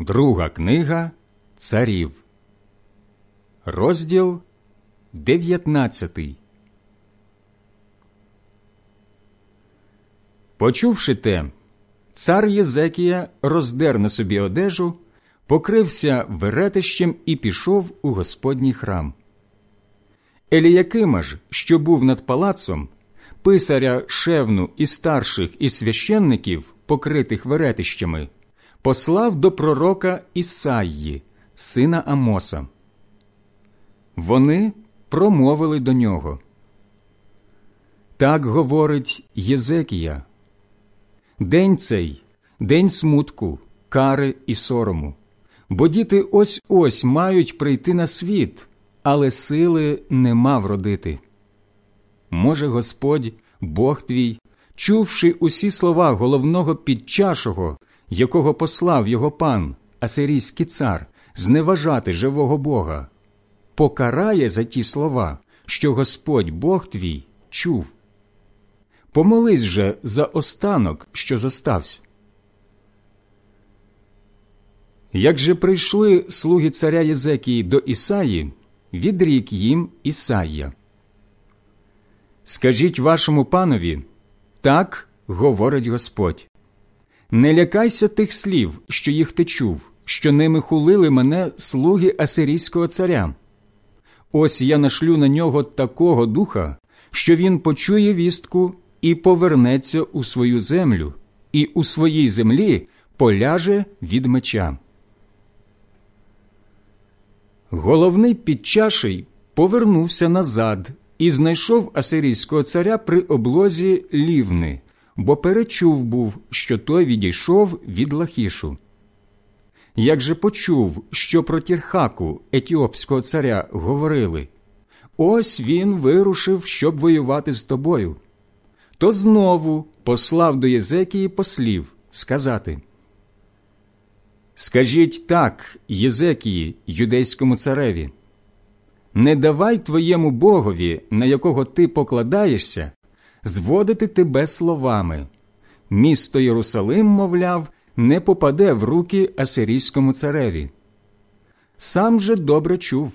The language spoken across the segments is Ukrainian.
Друга книга Царів, розділ 19 Почувши те, цар Єзекія роздер на собі одежу, покрився веретищем і пішов у Господній храм. Еліякима ж, що був над палацом, писаря шевну і старших і священників, покритих веретищами, послав до пророка Ісаї, сина Амоса. Вони промовили до нього. Так говорить Єзекія. День цей, день смутку, кари і сорому, бо діти ось ось мають прийти на світ, але сили нема вродити. Може, Господь, Бог твій, чувши усі слова головного підчашого, якого послав його пан, асирійський цар, зневажати живого Бога, покарає за ті слова, що Господь Бог твій чув. Помолись же за останок, що зостався. Як же прийшли слуги царя Єзекії до Ісаї, відрік їм Ісаїя. Скажіть вашому панові, так говорить Господь. Не лякайся тих слів, що їх ти чув, що ними хулили мене слуги Асирійського царя. Ось я нашлю на нього такого духа, що він почує вістку і повернеться у свою землю, і у своїй землі поляже від меча. Головний підчаший повернувся назад і знайшов асирійського царя при облозі лівни, бо перечув був, що той відійшов від Лахішу. Як же почув, що про Тірхаку, етіопського царя, говорили? Ось він вирушив, щоб воювати з тобою, то знову послав до Єзекії послів сказати. Скажіть так, Єзекії, юдейському цареві, не давай твоєму богові, на якого ти покладаєшся, зводити тебе словами. Місто Єрусалим, мовляв, не попаде в руки асирійському цареві. Сам же добре чув,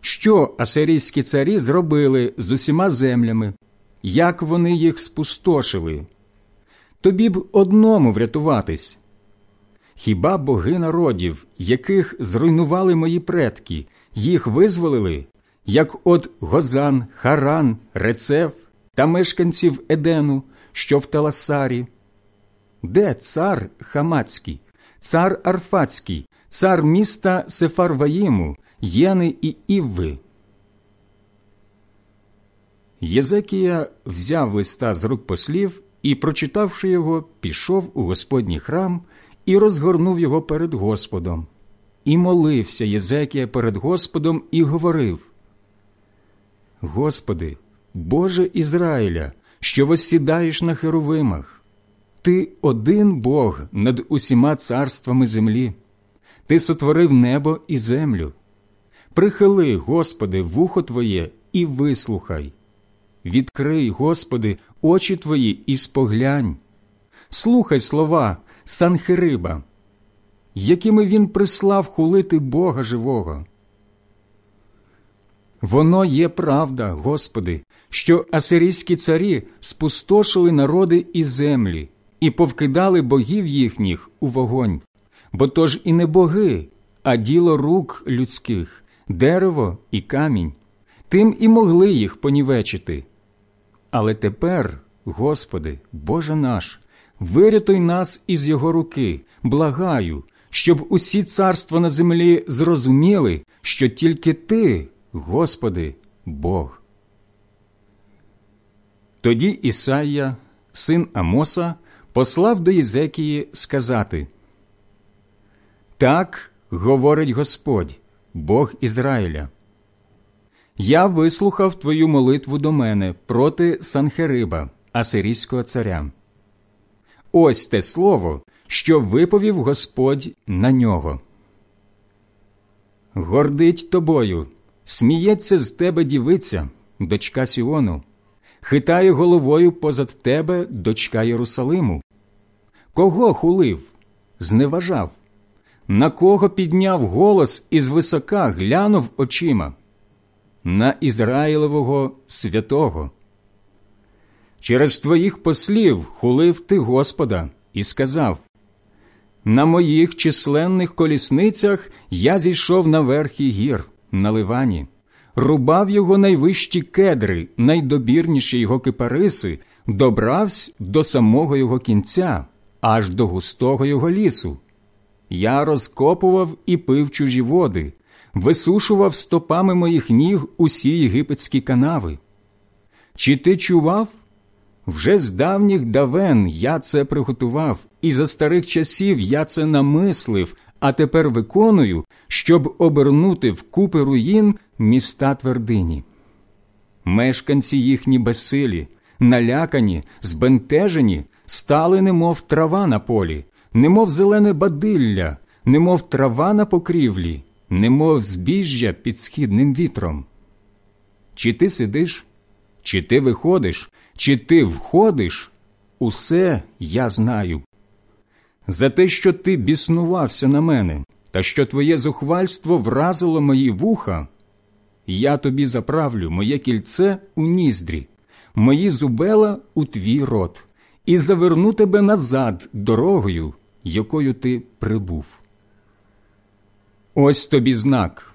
що асирійські царі зробили з усіма землями, як вони їх спустошили. Тобі б одному врятуватись. Хіба боги народів, яких зруйнували мої предки, їх визволили, як от Гозан, Харан, Рецев та мешканців Едену, що в Таласарі? Де цар Хамацький, цар Арфацький, цар міста Сефарваїму, Єни і Івви? Єзекія взяв листа з рук послів і, прочитавши його, пішов у Господній храм і розгорнув його перед Господом. І молився Єзекія перед Господом і говорив: Господи, Боже Ізраїля, що восідаєш на херовимах, Ти один Бог над усіма царствами землі, Ти сотворив небо і землю. Прихили, Господи, вухо Твоє і вислухай. Відкрий, Господи, очі Твої і споглянь. Слухай слова Санхириба, якими він прислав хулити Бога живого. Воно є правда, Господи, що асирійські царі спустошили народи і землі і повкидали богів їхніх у вогонь, бо то ж і не боги, а діло рук людських, дерево і камінь, тим і могли їх понівечити. Але тепер, Господи, Боже наш, вирятуй нас із його руки, благаю, щоб усі царства на землі зрозуміли, що тільки Ти, Господи, Бог. Тоді Ісаїя, син Амоса, послав до Єзекії сказати Так говорить Господь, Бог Ізраїля. Я вислухав твою молитву до мене проти Санхериба, Асирійського царя. Ось те слово, що виповів Господь на нього. Гордить тобою, сміється з тебе дівиця, дочка Сіону, хитає головою позад тебе дочка Єрусалиму. Кого хулив, зневажав? На кого підняв голос із висока глянув очима? На Ізраїлевого святого. Через твоїх послів хулив ти Господа і сказав На моїх численних колісницях я зійшов на верхі гір, на ливані, рубав його найвищі кедри, найдобірніші його кипариси, добравсь до самого його кінця, аж до густого його лісу. Я розкопував і пив чужі води, висушував стопами моїх ніг усі єгипетські канави. Чи ти чував? Вже з давніх давен я це приготував, і за старих часів я це намислив, а тепер виконую, щоб обернути в купи руїн міста твердині. Мешканці їхні безсилі, налякані, збентежені, стали, немов трава на полі, немов зелене бадилля, немов трава на покрівлі, немов збіжжя під східним вітром. Чи ти сидиш, чи ти виходиш, чи ти входиш, усе я знаю. За те, що ти біснувався на мене, та що твоє зухвальство вразило мої вуха, я тобі заправлю моє кільце у ніздрі, мої зубела у твій рот, і заверну тебе назад дорогою, якою ти прибув. Ось тобі знак.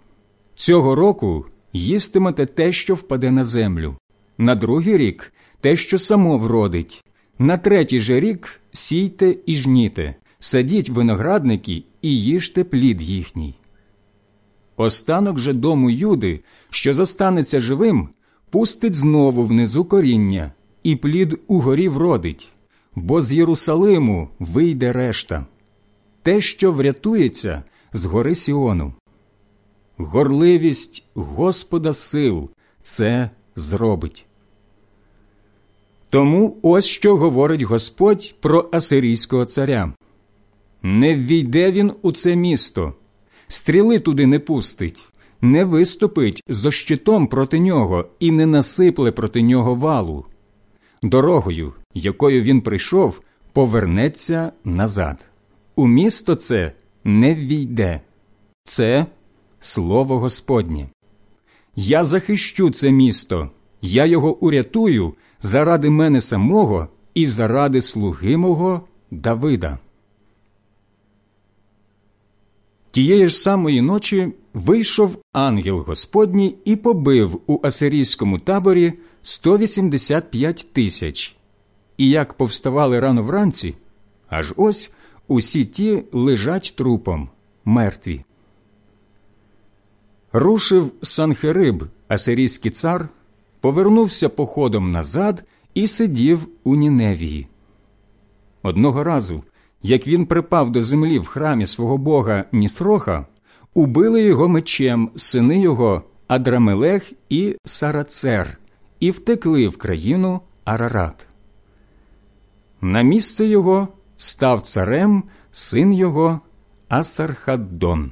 Цього року їстимете те, що впаде на землю, на другий рік те, що само вродить, на третій же рік сійте і жніте, садіть виноградники і їжте плід їхній. Останок же дому Юди, що зостанеться живим, пустить знову внизу коріння, і плід угорі вродить, бо з Єрусалиму вийде решта. Те, що врятується з гори Сіону. Горливість Господа сил це зробить. Тому ось що говорить Господь про Асирійського царя не ввійде він у це місто, стріли туди не пустить, не виступить зо щитом проти нього і не насипле проти нього валу. Дорогою, якою він прийшов, повернеться назад. У місто це не ввійде. Це слово Господнє. Я захищу це місто, я його урятую заради мене самого і заради слуги мого Давида. Тієї ж самої ночі вийшов ангел Господній і побив у асирійському таборі 185 тисяч. І як повставали рано вранці, аж ось усі ті лежать трупом, мертві. Рушив Санхериб, асирійський цар, повернувся походом назад і сидів у Ніневії. Одного разу, як він припав до землі в храмі свого бога Нісроха, убили його мечем сини його Адрамелех і Сарацер, і втекли в країну Арарат. На місце його став царем син його Асархаддон.